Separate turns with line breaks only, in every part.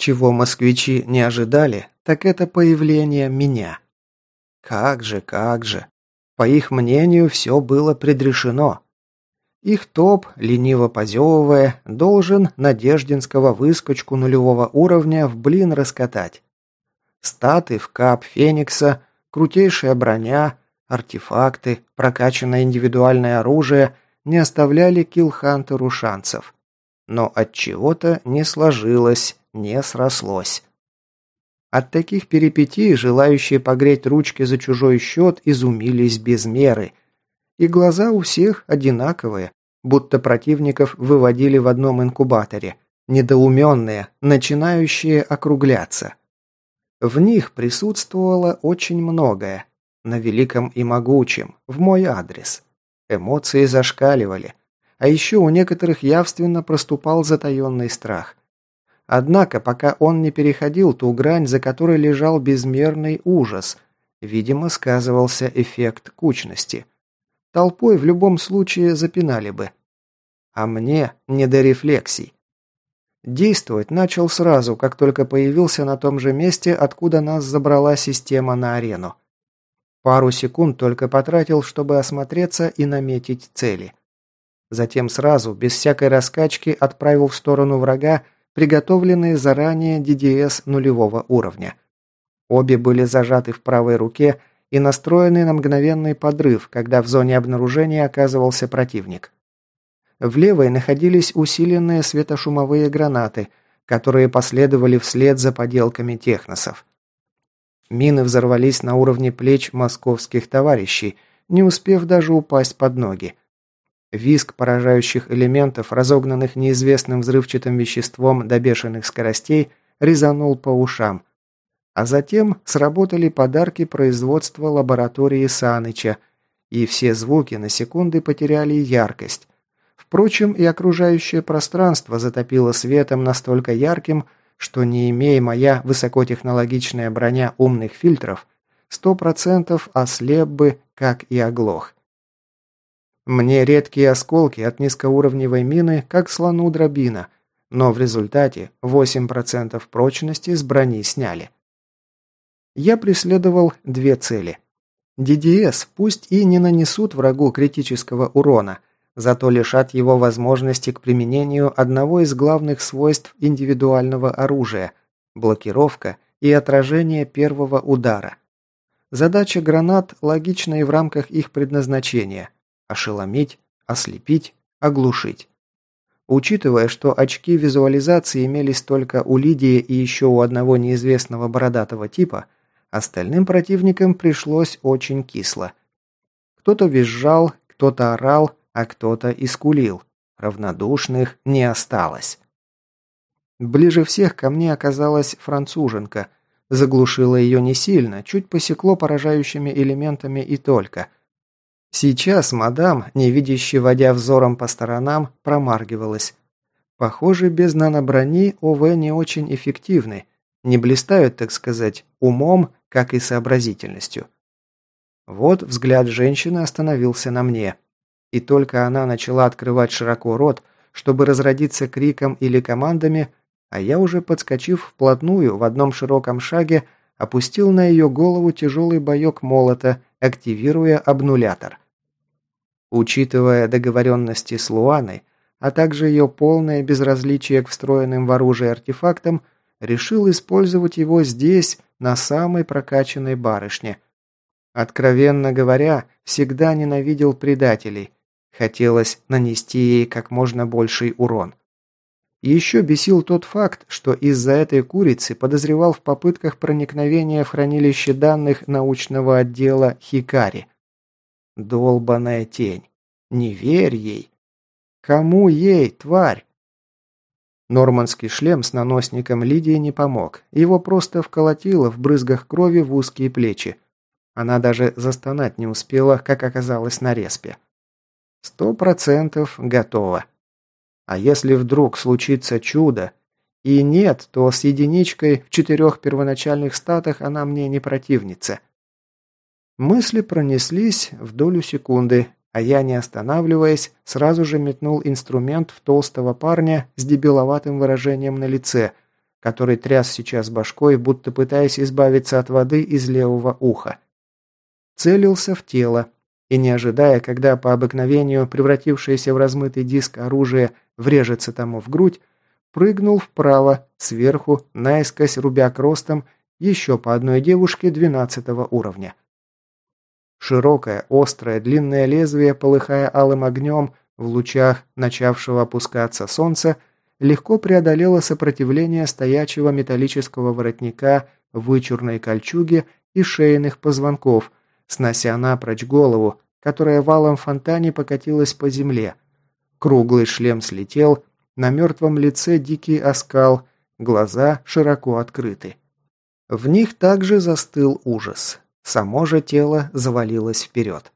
Чего москвичи не ожидали, так это появление меня. Как же, как же. По их мнению, все было предрешено. Их топ, лениво позевывая, должен Надеждинского выскочку нулевого уровня в блин раскатать. Статы в кап Феникса, крутейшая броня, артефакты, прокачанное индивидуальное оружие не оставляли Киллхантеру шансов. Но от чего-то не сложилось, не срослось. От таких перипетий желающие погреть ручки за чужой счет изумились без меры. И глаза у всех одинаковые, будто противников выводили в одном инкубаторе, недоуменные, начинающие округляться. В них присутствовало очень многое, на великом и могучем, в мой адрес. Эмоции зашкаливали, а еще у некоторых явственно проступал затаенный страх. Однако, пока он не переходил ту грань, за которой лежал безмерный ужас, видимо, сказывался эффект кучности. Толпой в любом случае запинали бы. А мне не до рефлексий. Действовать начал сразу, как только появился на том же месте, откуда нас забрала система на арену. Пару секунд только потратил, чтобы осмотреться и наметить цели. Затем сразу, без всякой раскачки, отправил в сторону врага приготовленные заранее DDS нулевого уровня. Обе были зажаты в правой руке и настроены на мгновенный подрыв, когда в зоне обнаружения оказывался противник. В левой находились усиленные светошумовые гранаты, которые последовали вслед за поделками техносов. Мины взорвались на уровне плеч московских товарищей, не успев даже упасть под ноги. Виск поражающих элементов, разогнанных неизвестным взрывчатым веществом до бешеных скоростей, резанул по ушам. А затем сработали подарки производства лаборатории Саныча, и все звуки на секунды потеряли яркость. Впрочем, и окружающее пространство затопило светом настолько ярким, что не имея моя высокотехнологичная броня умных фильтров, сто процентов ослеп бы, как и оглох. Мне редкие осколки от низкоуровневой мины, как слону дробина, но в результате 8% прочности с брони сняли. Я преследовал две цели. ДДС пусть и не нанесут врагу критического урона, зато лишат его возможности к применению одного из главных свойств индивидуального оружия – блокировка и отражение первого удара. Задача гранат логична и в рамках их предназначения – ошеломить, ослепить, оглушить. Учитывая, что очки визуализации имелись только у Лидии и еще у одного неизвестного бородатого типа, остальным противникам пришлось очень кисло. Кто-то визжал, кто-то орал, а кто-то искулил. Равнодушных не осталось. Ближе всех ко мне оказалась француженка. Заглушила ее не сильно, чуть посекло поражающими элементами и только – Сейчас мадам, невидяще водя взором по сторонам, промаргивалась. Похоже, без наноброни ОВ не очень эффективны, не блистают, так сказать, умом, как и сообразительностью. Вот взгляд женщины остановился на мне. И только она начала открывать широко рот, чтобы разродиться криком или командами, а я уже подскочив вплотную в одном широком шаге, опустил на ее голову тяжелый боек молота, активируя обнулятор. Учитывая договоренности с Луаной, а также ее полное безразличие к встроенным в оружие артефактам, решил использовать его здесь, на самой прокачанной барышне. Откровенно говоря, всегда ненавидел предателей. Хотелось нанести ей как можно больший урон. Еще бесил тот факт, что из-за этой курицы подозревал в попытках проникновения в хранилище данных научного отдела Хикари. Долбаная тень. Не верь ей. Кому ей, тварь? Нормандский шлем с наносником Лидии не помог. Его просто вколотило в брызгах крови в узкие плечи. Она даже застонать не успела, как оказалось на респе. Сто процентов готово. А если вдруг случится чудо, и нет, то с единичкой в четырех первоначальных статах она мне не противница. Мысли пронеслись в долю секунды, а я, не останавливаясь, сразу же метнул инструмент в толстого парня с дебиловатым выражением на лице, который тряс сейчас башкой, будто пытаясь избавиться от воды из левого уха. Целился в тело, и не ожидая, когда по обыкновению превратившееся в размытый диск оружие врежется тому в грудь, прыгнул вправо, сверху, наискось рубя ростом еще по одной девушке двенадцатого уровня. Широкое, острое, длинное лезвие, полыхая алым огнем в лучах начавшего опускаться солнца, легко преодолело сопротивление стоячего металлического воротника вычурной кольчуги и шейных позвонков, снося напрочь голову, которая валом фонтане покатилась по земле. Круглый шлем слетел, на мертвом лице дикий оскал, глаза широко открыты. В них также застыл ужас. Само же тело завалилось вперед.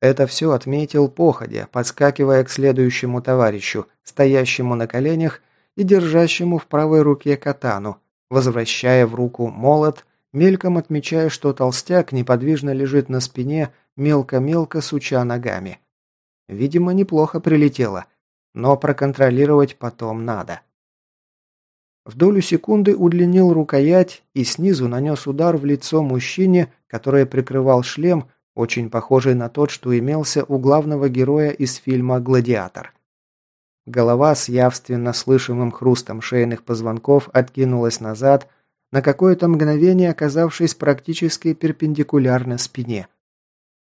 Это все отметил походя, подскакивая к следующему товарищу, стоящему на коленях и держащему в правой руке катану, возвращая в руку молот, мельком отмечая, что толстяк неподвижно лежит на спине, мелко-мелко суча ногами. Видимо, неплохо прилетело, но проконтролировать потом надо. В долю секунды удлинил рукоять и снизу нанес удар в лицо мужчине, который прикрывал шлем, очень похожий на тот, что имелся у главного героя из фильма «Гладиатор». Голова с явственно слышимым хрустом шейных позвонков откинулась назад, на какое-то мгновение оказавшись практически перпендикулярно спине.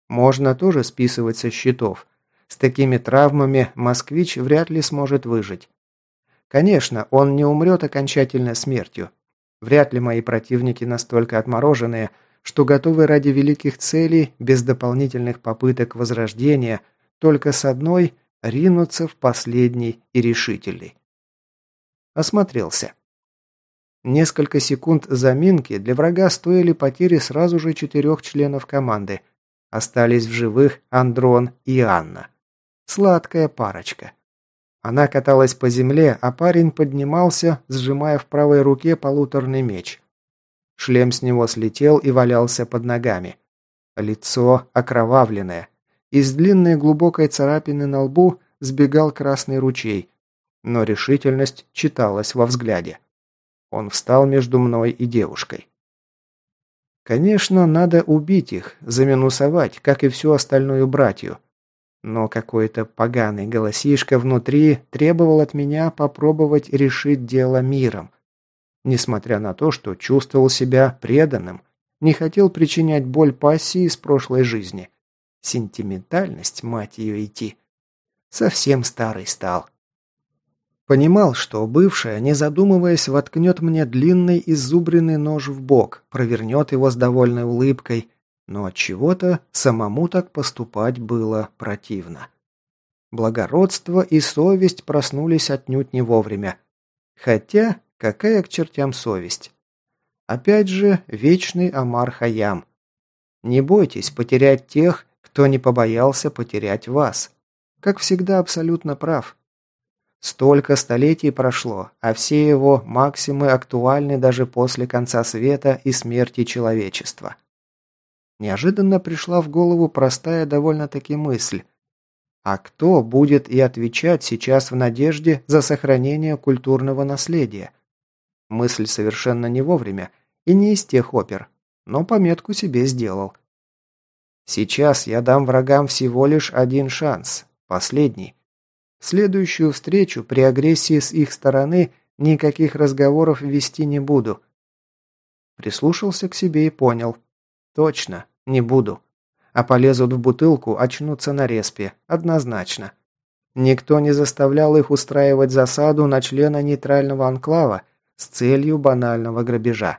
Можно тоже списывать со счетов. С такими травмами москвич вряд ли сможет выжить. Конечно, он не умрет окончательной смертью. Вряд ли мои противники настолько отмороженные, что готовы ради великих целей, без дополнительных попыток возрождения, только с одной ринуться в последний и решительный. Осмотрелся. Несколько секунд заминки для врага стоили потери сразу же четырех членов команды. Остались в живых Андрон и Анна. Сладкая парочка. Она каталась по земле, а парень поднимался, сжимая в правой руке полуторный меч. Шлем с него слетел и валялся под ногами. Лицо окровавленное. Из длинной глубокой царапины на лбу сбегал красный ручей, но решительность читалась во взгляде. Он встал между мной и девушкой. Конечно, надо убить их, заминусовать, как и всю остальную братью. Но какой-то поганый голосишка внутри требовал от меня попробовать решить дело миром. Несмотря на то, что чувствовал себя преданным, не хотел причинять боль пассии из прошлой жизни. Сентиментальность, мать ее, идти. Совсем старый стал. Понимал, что бывшая, не задумываясь, воткнет мне длинный изубренный нож в бок, провернет его с довольной улыбкой, но от чего-то самому так поступать было противно. Благородство и совесть проснулись отнюдь не вовремя. Хотя, какая к чертям совесть? Опять же, вечный Амар Хаям. Не бойтесь потерять тех, кто не побоялся потерять вас. Как всегда, абсолютно прав. Столько столетий прошло, а все его максимы актуальны даже после конца света и смерти человечества. Неожиданно пришла в голову простая довольно-таки мысль. А кто будет и отвечать сейчас в надежде за сохранение культурного наследия? Мысль совершенно не вовремя и не из тех опер, но пометку себе сделал. Сейчас я дам врагам всего лишь один шанс, последний. Следующую встречу при агрессии с их стороны никаких разговоров вести не буду. Прислушался к себе и понял. Точно, не буду. А полезут в бутылку, очнутся на респе. Однозначно. Никто не заставлял их устраивать засаду на члена нейтрального анклава с целью банального грабежа.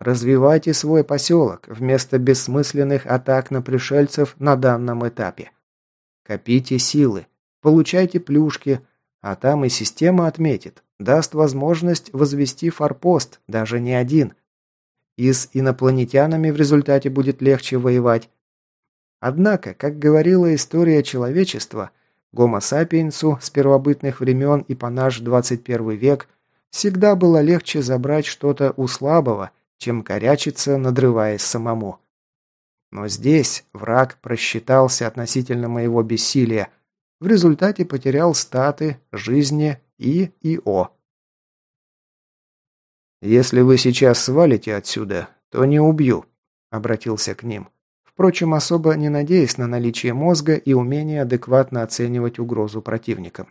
Развивайте свой поселок вместо бессмысленных атак на пришельцев на данном этапе. Копите силы, получайте плюшки, а там и система отметит, даст возможность возвести форпост, даже не один – и с инопланетянами в результате будет легче воевать. Однако, как говорила история человечества, гомо сапиенсу с первобытных времен и по наш 21 век всегда было легче забрать что-то у слабого, чем корячиться, надрываясь самому. Но здесь враг просчитался относительно моего бессилия, в результате потерял статы, жизни и ИО. «Если вы сейчас свалите отсюда, то не убью», – обратился к ним. Впрочем, особо не надеясь на наличие мозга и умение адекватно оценивать угрозу противникам.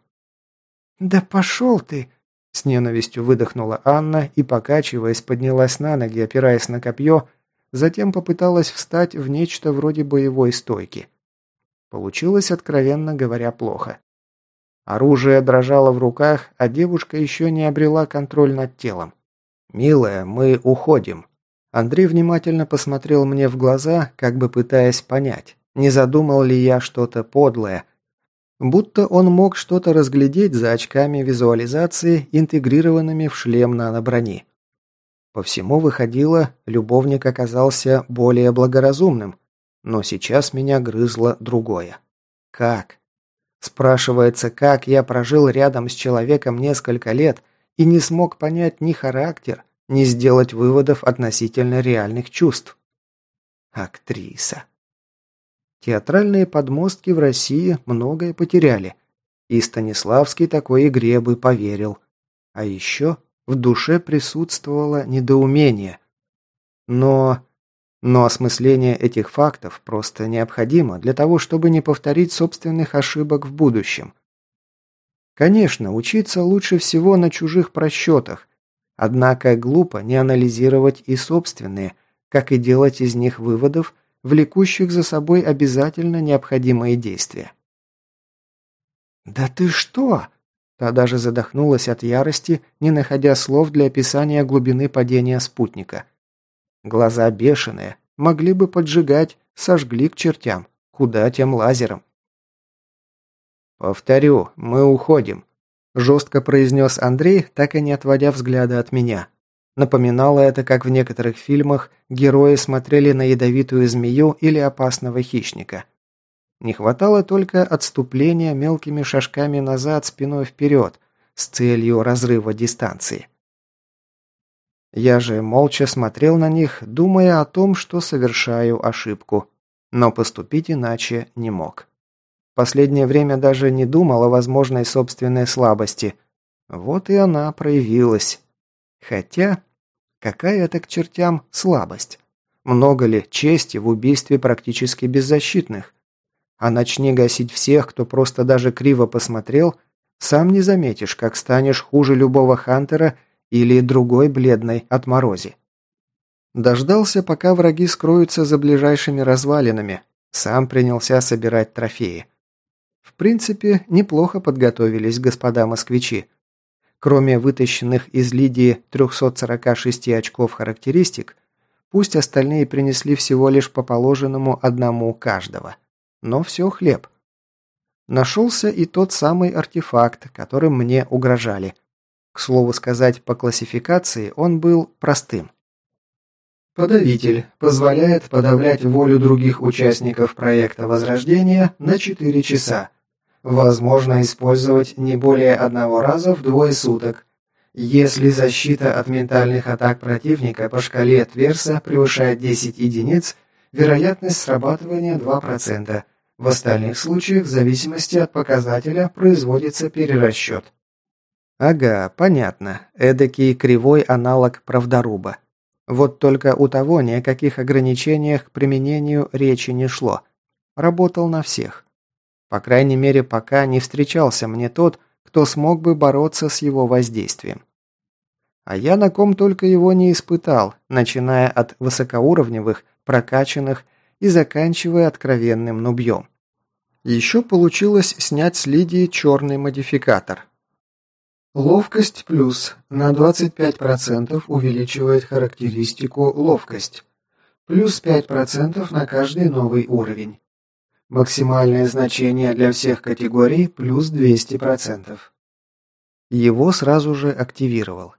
«Да пошел ты!» С ненавистью выдохнула Анна и, покачиваясь, поднялась на ноги, опираясь на копье, затем попыталась встать в нечто вроде боевой стойки. Получилось, откровенно говоря, плохо. Оружие дрожало в руках, а девушка еще не обрела контроль над телом. «Милая, мы уходим». Андрей внимательно посмотрел мне в глаза, как бы пытаясь понять, не задумал ли я что-то подлое. Будто он мог что-то разглядеть за очками визуализации, интегрированными в шлем наноброни. По всему выходило, любовник оказался более благоразумным, но сейчас меня грызло другое. Как? Спрашивается, как я прожил рядом с человеком несколько лет и не смог понять ни характер, ни сделать выводов относительно реальных чувств. Актриса. Театральные подмостки в России многое потеряли, и Станиславский такой игре бы поверил. А еще в душе присутствовало недоумение. Но но осмысление этих фактов просто необходимо для того, чтобы не повторить собственных ошибок в будущем. Конечно, учиться лучше всего на чужих просчетах, однако глупо не анализировать и собственные, как и делать из них выводов, влекущих за собой обязательно необходимые действия. «Да ты что?» Та даже задохнулась от ярости, не находя слов для описания глубины падения спутника – Глаза бешеные, могли бы поджигать, сожгли к чертям. Куда тем лазером? «Повторю, мы уходим», – жестко произнес Андрей, так и не отводя взгляда от меня. Напоминало это, как в некоторых фильмах герои смотрели на ядовитую змею или опасного хищника. Не хватало только отступления мелкими шажками назад спиной вперед с целью разрыва дистанции. Я же молча смотрел на них, думая о том, что совершаю ошибку. Но поступить иначе не мог. Последнее время даже не думал о возможной собственной слабости. Вот и она проявилась. Хотя, какая это к чертям слабость? Много ли чести в убийстве практически беззащитных? А начни гасить всех, кто просто даже криво посмотрел, сам не заметишь, как станешь хуже любого хантера или другой бледной отморози. Дождался, пока враги скроются за ближайшими развалинами. Сам принялся собирать трофеи. В принципе, неплохо подготовились господа москвичи. Кроме вытащенных из Лидии 346 очков характеристик, пусть остальные принесли всего лишь по положенному одному каждого. Но все хлеб. Нашелся и тот самый артефакт, которым мне угрожали – к слову сказать, по классификации он был простым. Подавитель позволяет подавлять волю других участников проекта Возрождения на 4 часа. Возможно использовать не более одного раза в двое суток. Если защита от ментальных атак противника по шкале Тверса превышает 10 единиц, вероятность срабатывания 2%. В остальных случаях, в зависимости от показателя, производится перерасчет. Ага, понятно. Эдакий кривой аналог правдоруба. Вот только у того ни о каких ограничениях к применению речи не шло. Работал на всех. По крайней мере, пока не встречался мне тот, кто смог бы бороться с его воздействием. А я на ком только его не испытал, начиная от высокоуровневых, прокачанных и заканчивая откровенным нубьем. Еще получилось снять с Лидии черный модификатор, Ловкость плюс на 25% увеличивает характеристику ловкость. Плюс 5% на каждый новый уровень. Максимальное значение для всех категорий плюс 200%. Его сразу же активировал.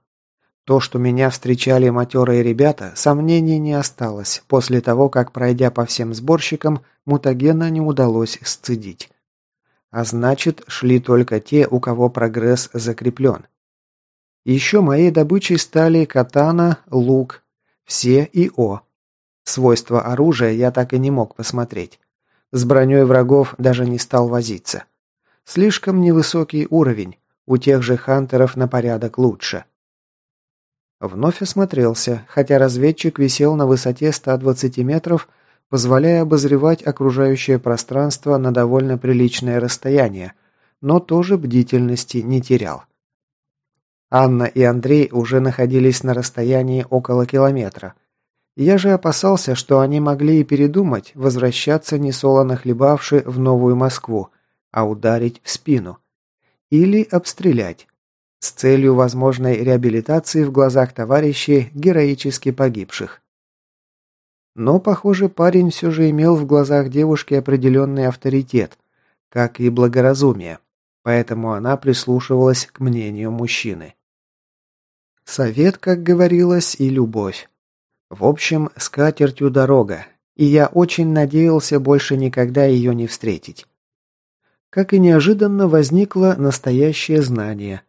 То, что меня встречали матерые ребята, сомнений не осталось после того, как, пройдя по всем сборщикам, мутагена не удалось сцедить. А значит, шли только те, у кого прогресс закреплен. Еще моей добычей стали катана, лук, все и О. Свойства оружия я так и не мог посмотреть. С броней врагов даже не стал возиться. Слишком невысокий уровень, у тех же хантеров на порядок лучше.
Вновь осмотрелся, хотя разведчик висел на высоте 120 метров, позволяя обозревать окружающее пространство на довольно приличное расстояние, но тоже бдительности не терял. Анна и Андрей уже находились на расстоянии около километра. Я же опасался, что они могли и передумать возвращаться несолоно хлебавши в Новую Москву, а ударить в спину. Или обстрелять. С целью возможной реабилитации в глазах товарищей, героически погибших. Но, похоже, парень все же имел в глазах девушки определенный авторитет, как и благоразумие, поэтому она прислушивалась к мнению мужчины. Совет, как говорилось, и любовь. В общем, с катертью дорога, и я очень надеялся больше никогда ее не встретить. Как и неожиданно возникло настоящее знание.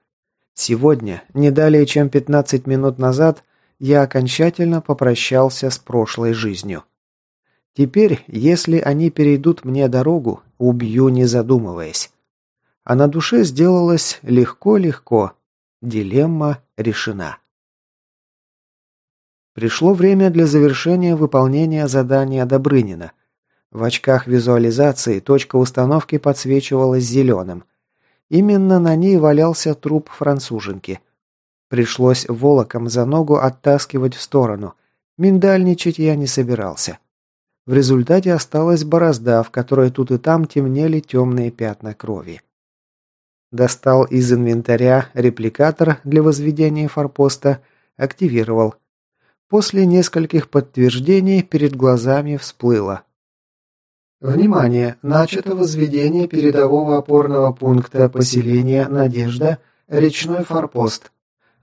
Сегодня, не далее чем 15 минут назад, я окончательно попрощался с прошлой жизнью. Теперь, если они перейдут мне дорогу, убью не задумываясь. А на душе сделалось легко-легко, Дилемма решена. Пришло время для завершения выполнения задания Добрынина. В очках визуализации точка установки подсвечивалась зеленым. Именно на ней валялся труп француженки. Пришлось волоком за ногу оттаскивать в сторону. Миндальничать я не собирался. В результате осталась борозда, в которой тут и там темнели темные пятна крови. Достал из инвентаря репликатор для возведения форпоста, активировал. После нескольких подтверждений перед глазами всплыло. Внимание! Начато возведение передового опорного пункта поселения «Надежда», речной форпост.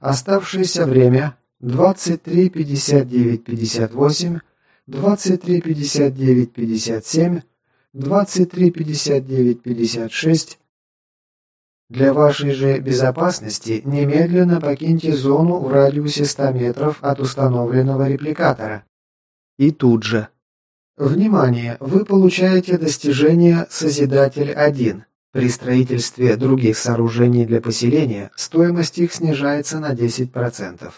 Оставшееся время 23.59.58, 23.59.57, 23.59.56, для вашей же безопасности немедленно покиньте зону в радиусе 100 метров от установленного репликатора. И тут же. Внимание! Вы получаете достижение «Созидатель-1». При строительстве других сооружений для поселения стоимость их снижается на 10%.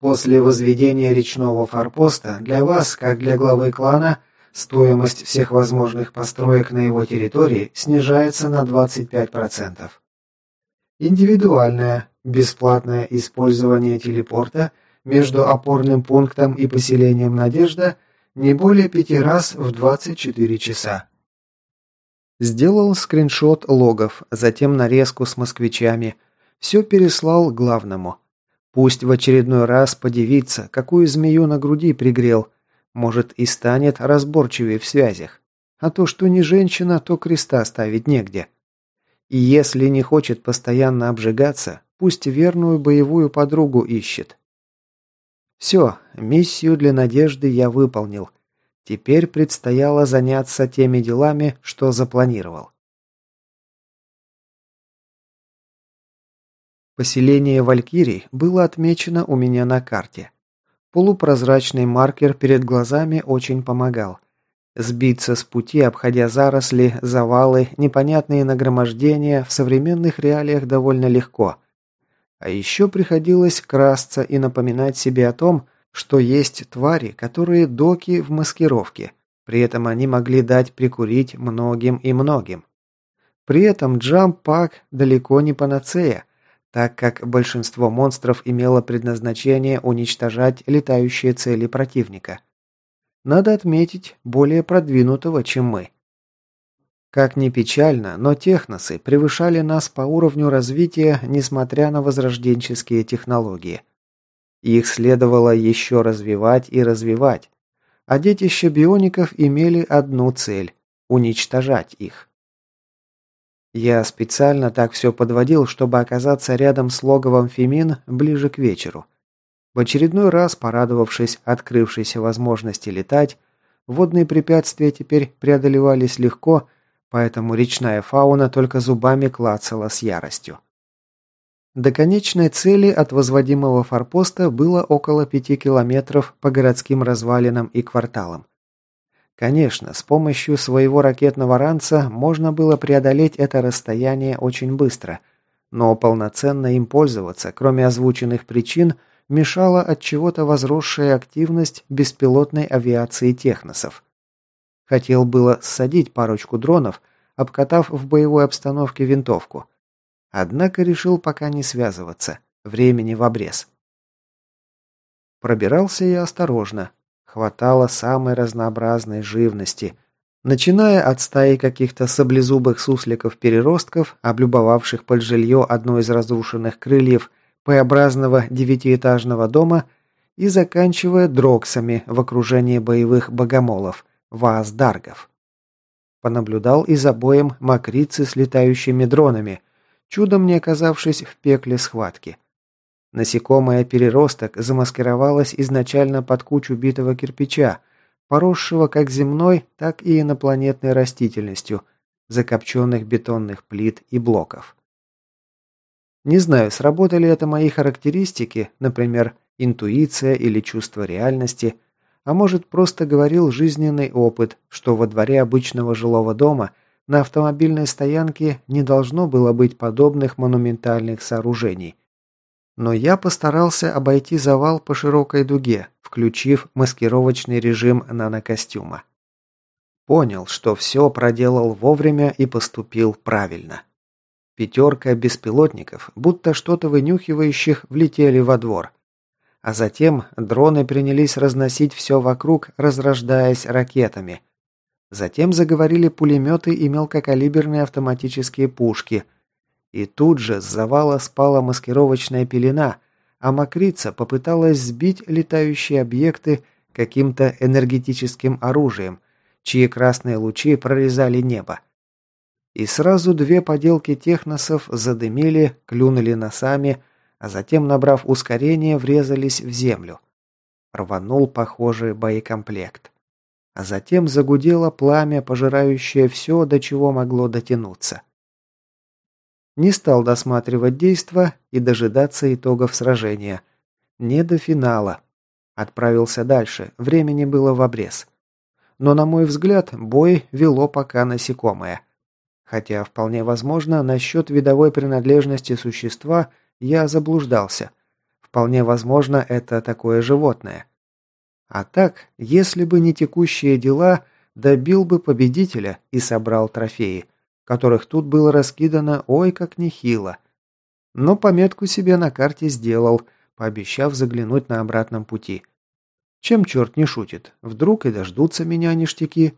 После возведения речного форпоста для вас, как для главы клана, Стоимость всех возможных построек на его территории снижается на 25%. Индивидуальное, бесплатное использование телепорта между опорным пунктом и поселением «Надежда» не более пяти раз в 24 часа. Сделал скриншот логов, затем нарезку с москвичами. Все переслал главному. Пусть в очередной раз подивится, какую змею на груди пригрел – может, и станет разборчивее в связях. А то, что не женщина, то креста ставить негде. И если не хочет постоянно обжигаться, пусть верную боевую подругу ищет. Все, миссию для Надежды я выполнил. Теперь предстояло заняться теми делами, что запланировал. Поселение Валькирий было отмечено у меня на карте. Полупрозрачный маркер перед глазами очень помогал. Сбиться с пути, обходя заросли, завалы, непонятные нагромождения в современных реалиях довольно легко. А еще приходилось красться и напоминать себе о том, что есть твари, которые доки в маскировке. При этом они могли дать прикурить многим и многим. При этом джамп-пак далеко не панацея – так как большинство монстров имело предназначение уничтожать летающие цели противника. Надо отметить, более продвинутого, чем мы. Как ни печально, но техносы превышали нас по уровню развития, несмотря на возрожденческие технологии. Их следовало еще развивать и развивать, а детища биоников имели одну цель – уничтожать их. Я специально так все подводил, чтобы оказаться рядом с логовом Фемин ближе к вечеру. В очередной раз, порадовавшись открывшейся возможности летать, водные препятствия теперь преодолевались легко, поэтому речная фауна только зубами клацала с яростью. До конечной цели от возводимого форпоста было около пяти километров по городским развалинам и кварталам. Конечно, с помощью своего ракетного ранца можно было преодолеть это расстояние очень быстро, но полноценно им пользоваться, кроме озвученных причин, мешала от чего-то возросшая активность беспилотной авиации техносов. Хотел было ссадить парочку дронов, обкатав в боевой обстановке винтовку. Однако решил пока не связываться. Времени в обрез. Пробирался я осторожно. Хватало самой разнообразной живности. Начиная от стаи каких-то саблезубых сусликов-переростков, облюбовавших под жилье одно из разрушенных крыльев П-образного девятиэтажного дома, и заканчивая дроксами в окружении боевых богомолов, вааздаргов. Понаблюдал и за боем макрицы с летающими дронами, чудом не оказавшись в пекле схватки. Насекомое переросток замаскировалось изначально под кучу битого кирпича, поросшего как земной, так и инопланетной растительностью, закопченных бетонных плит и блоков. Не знаю, сработали это мои характеристики, например, интуиция или чувство реальности, а может просто говорил жизненный опыт, что во дворе обычного жилого дома на автомобильной стоянке не должно было быть подобных монументальных сооружений, но я постарался обойти завал по широкой дуге, включив маскировочный режим нанокостюма. Понял, что все проделал вовремя и поступил правильно. Пятерка беспилотников, будто что-то вынюхивающих, влетели во двор. А затем дроны принялись разносить все вокруг, разрождаясь ракетами. Затем заговорили пулеметы и мелкокалиберные автоматические пушки – и тут же с завала спала маскировочная пелена, а мокрица попыталась сбить летающие объекты каким-то энергетическим оружием, чьи красные лучи прорезали небо. И сразу две поделки техносов задымили, клюнули носами, а затем, набрав ускорение, врезались в землю. Рванул похожий боекомплект. А затем загудело пламя, пожирающее все, до чего могло дотянуться. Не стал досматривать действа и дожидаться итогов сражения. Не до финала. Отправился дальше, времени было в обрез. Но, на мой взгляд, бой вело пока насекомое. Хотя, вполне возможно, насчет видовой принадлежности существа я заблуждался. Вполне возможно, это такое животное. А так, если бы не текущие дела, добил бы победителя и собрал трофеи которых тут было раскидано ой как нехило. Но пометку себе на карте сделал, пообещав заглянуть на обратном пути. Чем черт не шутит, вдруг и дождутся меня ништяки.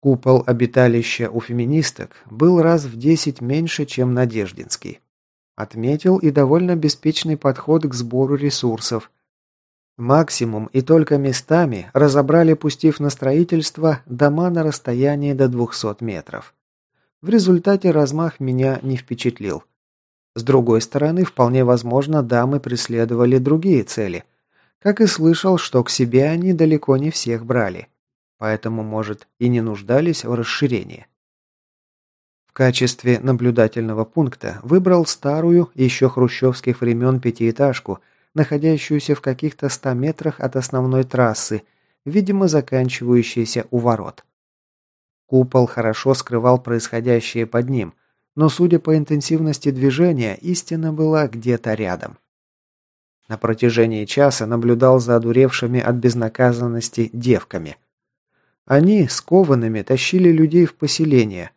Купол обиталища у феминисток был раз в десять меньше, чем Надеждинский. Отметил и довольно беспечный подход к сбору ресурсов, Максимум и только местами разобрали, пустив на строительство, дома на расстоянии до 200 метров. В результате размах меня не впечатлил. С другой стороны, вполне возможно, дамы преследовали другие цели. Как и слышал, что к себе они далеко не всех брали. Поэтому, может, и не нуждались в расширении. В качестве наблюдательного пункта выбрал старую, еще хрущевских времен пятиэтажку – находящуюся в каких-то ста метрах от основной трассы, видимо, заканчивающейся у ворот. Купол хорошо скрывал происходящее под ним, но, судя по интенсивности движения, истина была где-то рядом. На протяжении часа наблюдал за одуревшими от безнаказанности девками. Они, скованными, тащили людей в поселение.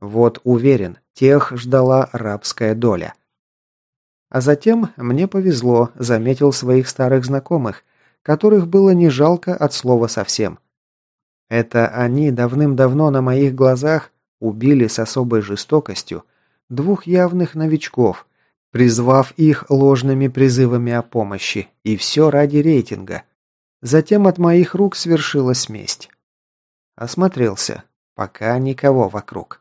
Вот уверен, тех ждала рабская доля – а затем мне повезло, заметил своих старых знакомых, которых было не жалко от слова совсем. Это они давным-давно на моих глазах убили с особой жестокостью двух явных новичков, призвав их ложными призывами о помощи, и все ради рейтинга. Затем от моих рук свершилась месть. Осмотрелся. Пока никого вокруг.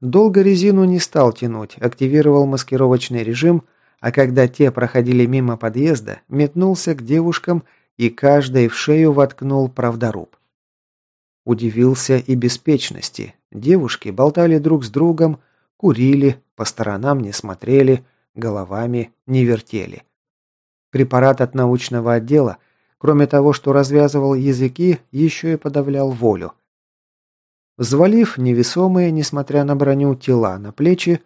Долго резину не стал тянуть, активировал маскировочный режим, а когда те проходили мимо подъезда, метнулся к девушкам и каждой в шею воткнул правдоруб. Удивился и беспечности. Девушки болтали друг с другом, курили, по сторонам не смотрели, головами не вертели. Препарат от научного отдела, кроме того, что развязывал языки, еще и подавлял волю. Взвалив невесомые, несмотря на броню, тела на плечи,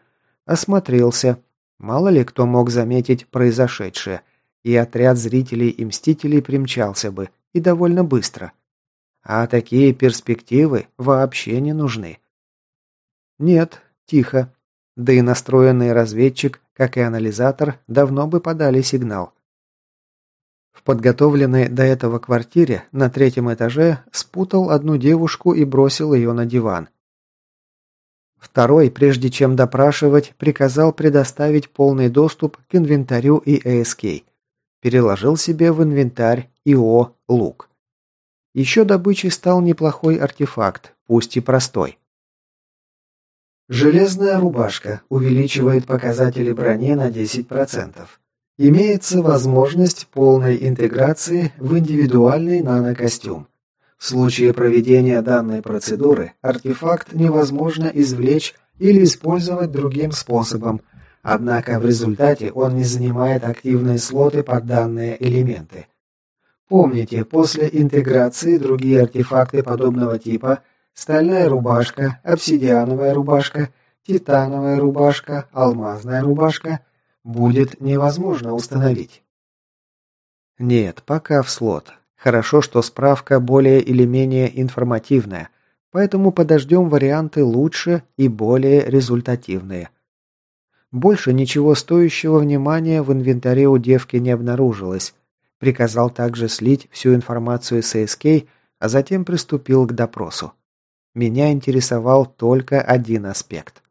осмотрелся, Мало ли кто мог заметить произошедшее, и отряд зрителей и мстителей примчался бы, и довольно быстро. А такие перспективы вообще не нужны. Нет, тихо. Да и настроенный разведчик, как и анализатор, давно бы подали сигнал. В подготовленной до этого квартире на третьем этаже спутал одну девушку и бросил ее на диван. Второй, прежде чем допрашивать, приказал предоставить полный доступ к инвентарю и ASK. Переложил себе в инвентарь ИО «Лук». Еще добычей стал неплохой артефакт, пусть и простой.
Железная рубашка увеличивает показатели брони на 10%. Имеется возможность полной интеграции в индивидуальный нанокостюм. В случае проведения данной процедуры артефакт невозможно извлечь или использовать другим способом, однако в результате он не занимает активные слоты под данные элементы. Помните, после интеграции другие артефакты подобного типа – стальная рубашка, обсидиановая рубашка, титановая рубашка, алмазная рубашка – будет невозможно установить.
Нет, пока в слот. Хорошо, что справка более или менее информативная, поэтому подождем варианты лучше и более результативные. Больше ничего стоящего внимания в инвентаре у девки не обнаружилось. Приказал также слить всю информацию с ASK, а затем приступил к допросу. Меня интересовал только один аспект.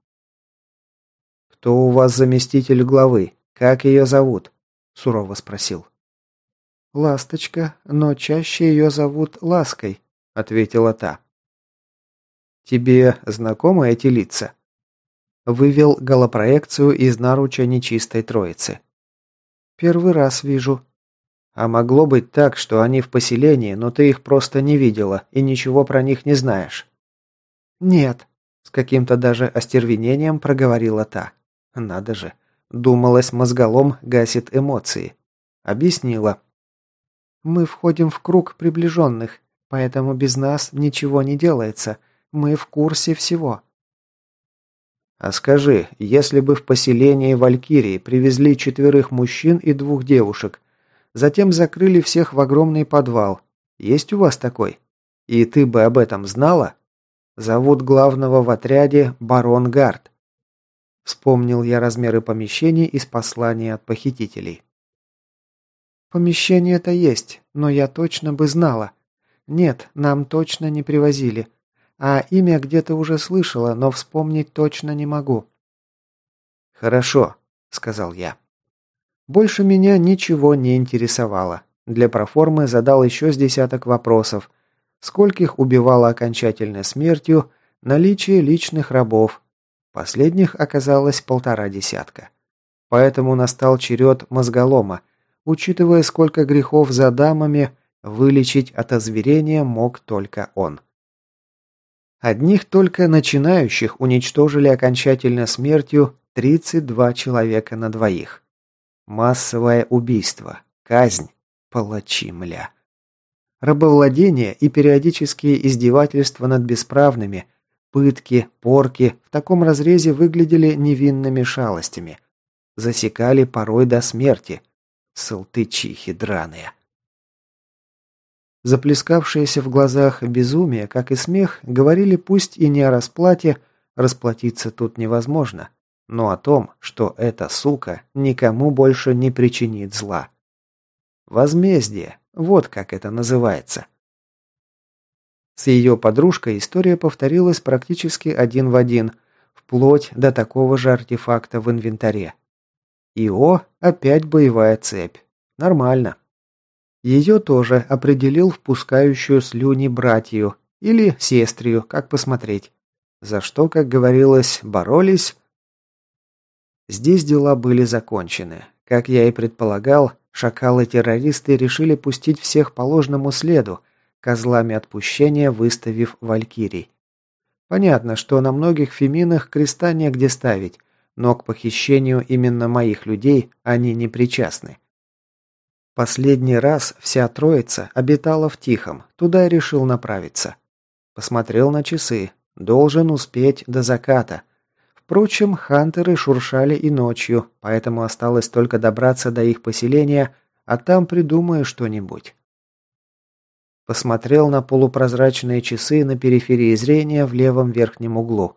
«Кто у вас заместитель главы? Как ее зовут?» – сурово спросил.
«Ласточка, но чаще ее зовут Лаской», — ответила та.
«Тебе знакомы эти лица?» Вывел голопроекцию из наруча нечистой троицы.
«Первый раз вижу».
«А могло быть так, что они в поселении, но ты их просто не видела и ничего про них не знаешь?»
«Нет», — с каким-то даже остервенением проговорила та. «Надо же, думалось, мозголом гасит эмоции». Объяснила. Мы входим в круг приближенных, поэтому без нас ничего не делается. Мы в курсе всего».
«А скажи, если бы в поселение Валькирии привезли четверых мужчин и двух девушек, затем закрыли всех в огромный подвал, есть у вас такой? И ты бы об этом знала? Зовут главного в отряде барон Гард». Вспомнил я размеры помещений из послания от похитителей.
«Помещение-то есть, но я точно бы знала. Нет, нам точно не привозили. А имя где-то уже слышала, но вспомнить точно не могу».
«Хорошо», — сказал я. Больше меня ничего не интересовало. Для проформы задал еще с десяток вопросов. Скольких убивало окончательной смертью, наличие личных рабов. Последних оказалось полтора десятка. Поэтому настал черед мозголома — Учитывая, сколько грехов за дамами, вылечить от озверения мог только он. Одних только начинающих уничтожили окончательно смертью 32 человека на двоих. Массовое убийство, казнь, палачи, мля. Рабовладение и периодические издевательства над бесправными, пытки, порки в таком разрезе выглядели невинными шалостями. Засекали порой до смерти – Салтычихи драные. Заплескавшиеся в глазах безумие, как и смех, говорили пусть и не о расплате, расплатиться тут невозможно, но о том, что эта сука никому больше не причинит зла. Возмездие, вот как это называется. С ее подружкой история повторилась практически один в один, вплоть до такого же артефакта в инвентаре. ИО опять боевая цепь. Нормально. Ее тоже определил впускающую слюни братью или сестрию, как посмотреть. За что, как говорилось, боролись. Здесь дела были закончены. Как я и предполагал, шакалы-террористы решили пустить всех по ложному следу, козлами отпущения выставив валькирий. Понятно, что на многих феминах креста негде ставить, но к похищению именно моих людей они не причастны. Последний раз вся троица обитала в Тихом, туда решил направиться. Посмотрел на часы, должен успеть до заката. Впрочем, хантеры шуршали и ночью, поэтому осталось только добраться до их поселения, а там придумаю что-нибудь. Посмотрел на полупрозрачные часы на периферии зрения в левом верхнем углу.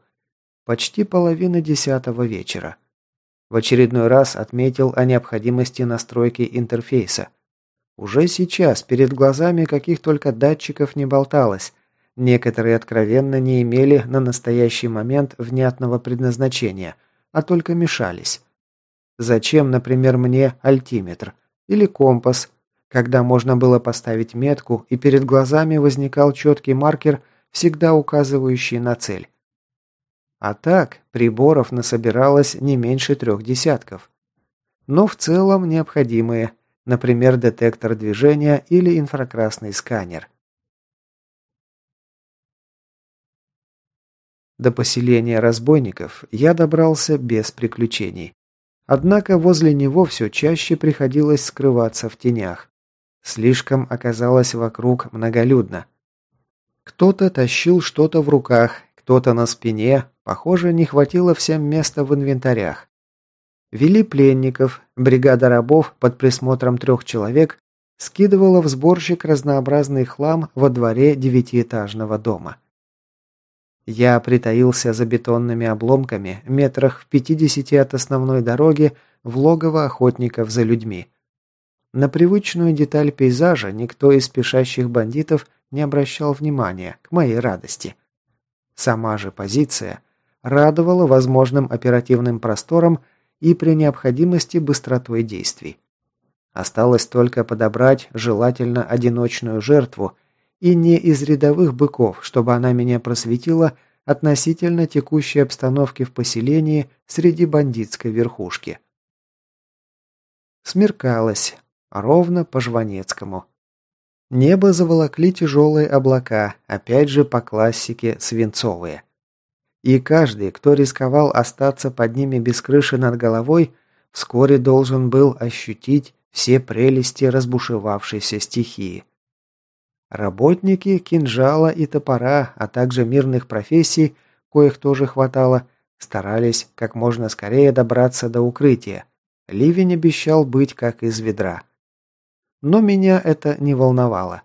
Почти половина десятого вечера. В очередной раз отметил о необходимости настройки интерфейса. Уже сейчас перед глазами каких только датчиков не болталось. Некоторые откровенно не имели на настоящий момент внятного предназначения, а только мешались. Зачем, например, мне альтиметр или компас, когда можно было поставить метку, и перед глазами возникал четкий маркер, всегда указывающий на цель. А так, приборов насобиралось не меньше трех десятков. Но в целом необходимые, например, детектор движения или инфракрасный сканер. До поселения разбойников я добрался без приключений. Однако возле него все чаще приходилось скрываться в тенях. Слишком оказалось вокруг многолюдно. Кто-то тащил что-то в руках, кто-то на спине, похоже, не хватило всем места в инвентарях. Вели пленников, бригада рабов под присмотром трех человек скидывала в сборщик разнообразный хлам во дворе девятиэтажного дома. Я притаился за бетонными обломками метрах в пятидесяти от основной дороги в логово охотников за людьми. На привычную деталь пейзажа никто из спешащих бандитов не обращал внимания, к моей радости. Сама же позиция радовала возможным оперативным простором и при необходимости быстротой действий. Осталось только подобрать желательно одиночную жертву и не из рядовых быков, чтобы она меня просветила относительно текущей обстановки в поселении среди бандитской верхушки. Смеркалось, Ровно по Жванецкому. Небо заволокли тяжелые облака, опять же по классике свинцовые. И каждый, кто рисковал остаться под ними без крыши над головой, вскоре должен был ощутить все прелести разбушевавшейся стихии. Работники кинжала и топора, а также мирных профессий, коих тоже хватало, старались как можно скорее добраться до укрытия. Ливень обещал быть как из ведра. Но меня это не волновало.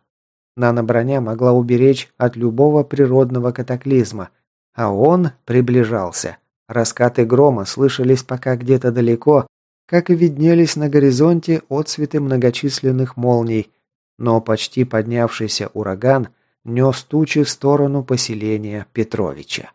Нано-броня могла уберечь от любого природного катаклизма, а он приближался. Раскаты грома слышались пока где-то далеко, как и виднелись на горизонте отцветы многочисленных молний, но почти поднявшийся ураган нес тучи в сторону поселения Петровича.